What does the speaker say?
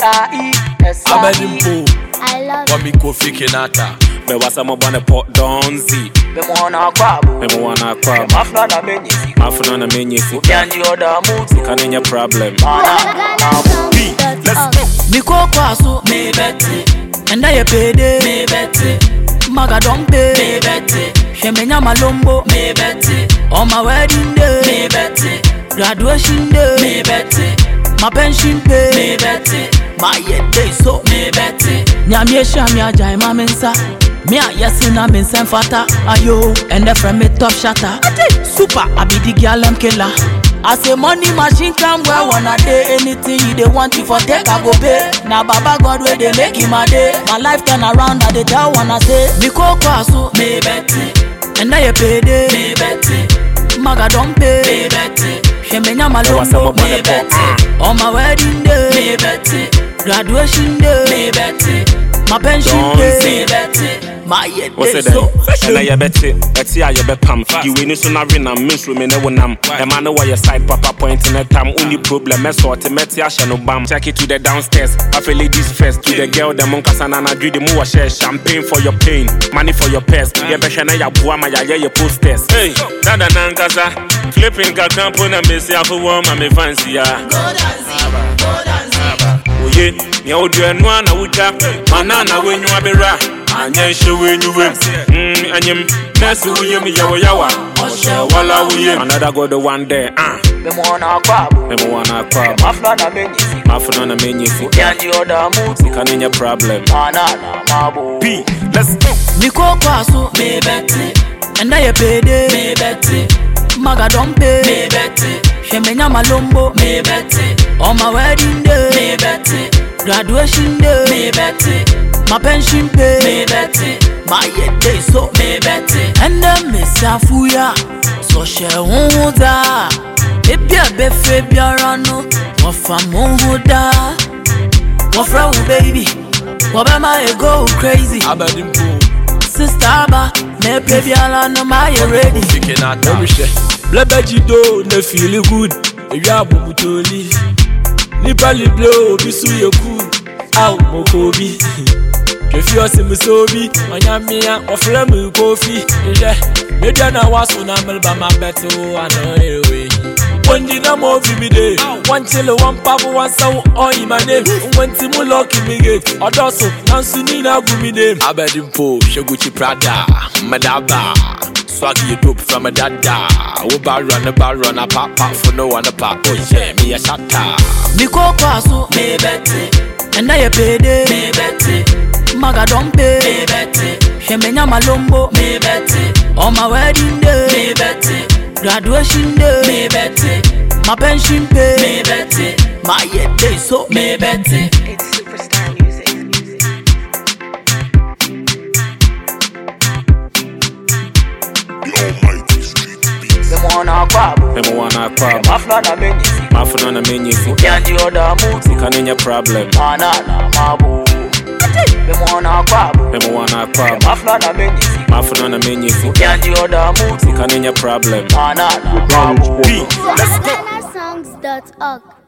K-I-E-S-I-E. Abedimpo, I love Kwame Kofi Kinaata. Me wasa mo bane pot donzi. Me mwana kwabo. Me mo wana kwa. Mafla na menye sika. Afuna na menye sika. Ukianji oda mutu. Kanenya problem. Mana na mabu. Let's go. Miko kwaso Me beti. enda ye pede Me beti. maga don pay Me beti. Shemenya malombo Me beti. on my wedding day Me beti. graduation day Me beti. my pension pay mayeteso mebete nyamiesha miajaima mensa. Miayesina minsen fata. Ayo ende frɛ me top shata super abidigialem kela as a money machine come where wanna day. Anything you dey want you for take i go pay. Na baba god wey dey make him a day. My life turn around i dey tell wanna say. Mi koko aso mi beti ẹnna yẹ pede mi beti maga don pe mi beti sẹmẹnyamalo mi beti on my wedding day. Mi beti. Graduation day. Me beti. My pension Don't day. Me beti. My year What's day. it then? so Ɛna yɛbɛte, ɛte a yɛbɛpam Yiwe ni so na we nam, me nso me ne wo nam Ɛma ne wɔ yɛ side papa point ne tam Uni problem, mɛsɔɔte mɛte ahyɛ no bam. Check it to the downstairs, afei ladies first To the girl dem nkasa na anadwo de mu wɔ hyɛ Champagne for your pain, money for your purse. Yɛbɛhwɛ na yɛaboa ma yɛayɛ yɛ posters. Hey, dada nankasa uh, Flipping kakra mpo na mesi afowɔ ma me fancy uh. a oye nea wodua no a na wotwa mana na woenyiwa bɛwura anyɛ nhyɛ woenyiwam mm, anyem nɛse woyam yɛwɔ yawa ɔhyɛ wala woyam another go the one there ah Me mwana kwabo. me mo wana kwa Mafla na menye sika. mafuno na menye sika Ukianji oda mutu. kane nyɛ problem Mana na mabu. p let's go Miko kwaso Me beti. ɛndɛ yɛ payday Me beti. Maga don pay Me beti. Hwɛmenya malombo Me beti. On my wedding day, me bet. Graduation day, me bet. My pension pay, me bet. My yet day so, me bet. And then me safuya, so she won't da. Ebi abe fe biara no, wọ́n fa mo ho da. Wọ́n fẹ́ wo baby, wọ́n bẹ́ máa go crazy. Abẹ́dínpó. Sista ba, mẹ́pẹ́ biara no máa yẹ ready. Kìkì náà ta. Lẹ́bẹ̀jì do, ne feel good, you àbùkù tó lé. Nipa lible obi so yɛ cool. Aw, moko bi. Kefi ɔsi mi so bi. Ɔnyamia, ɔfrɛ mi kofi. Nhwɛ, media na waso na meliba ma bɛto ano ewe. Wendy na mo fi mi de. One chile, one papo, one sound, all in my name. When Timu lucky me get. Odoso, Nansu Nina gumi de. Abedimpo, Sheguchi Prada, Madaba. Swaggy you dope from a dada. Oba run a bar run a pop pop for no one a pop. Oh yeah, me a shatta. Miko kwasu, me bete. And I a payday, me bete. Maga don't pay, me bete. Shemenya malombo, me bete. On my wedding day, me bete. Graduation day, me bete. My pension pay Me beti. My year day so Me beti. It's superstar music. Me mwana kwabo. me mo wana kwa Mafla na menye sika. mafuno na menye sika Ukianji oda mutu. kane nyɛ problem Mana na mabu. Me mwana kwabo. me mo wana kwa Mafla na menye sika. mafuno na menye sika Ukianji oda mutu. kane nyɛ problem Mana na mabu. let's go GhanaSongs.org.